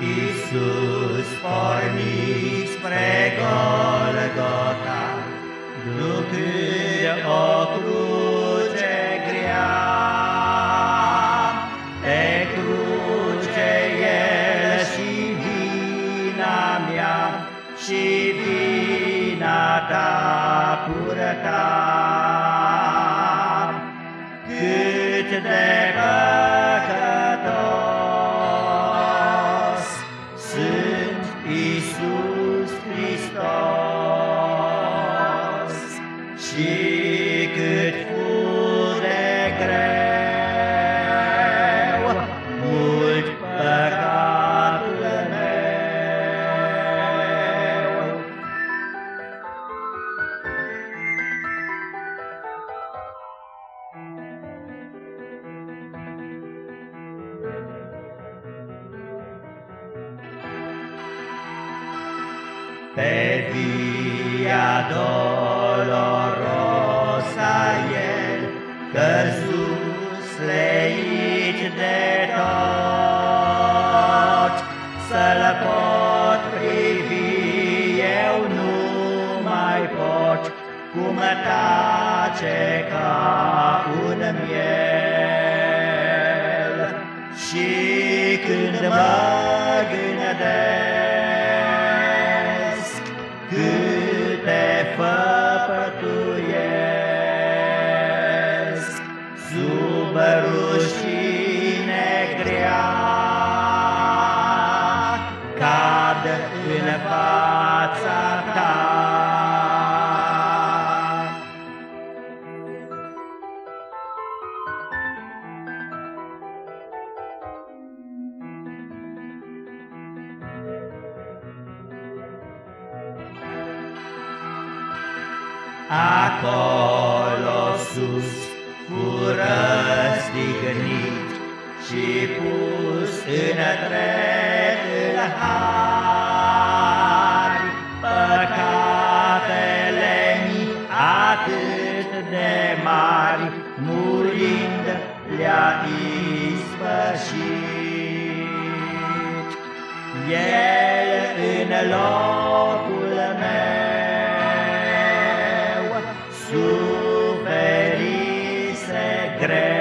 Iisus porni spre Golgota, ducând o cruce grea. Pe cruce El și vina mea și vina ta purta. Cât de și cât fu de greu mult păcatul meu. Pe via dolorosa el căzus sleit de tot, Să-l pot privi eu nu mai pot, Cum tace ca Acolo sus fură stignit și pus în drept har păcatele mi atât de mari, murind le-a ispășit. El în locul Great.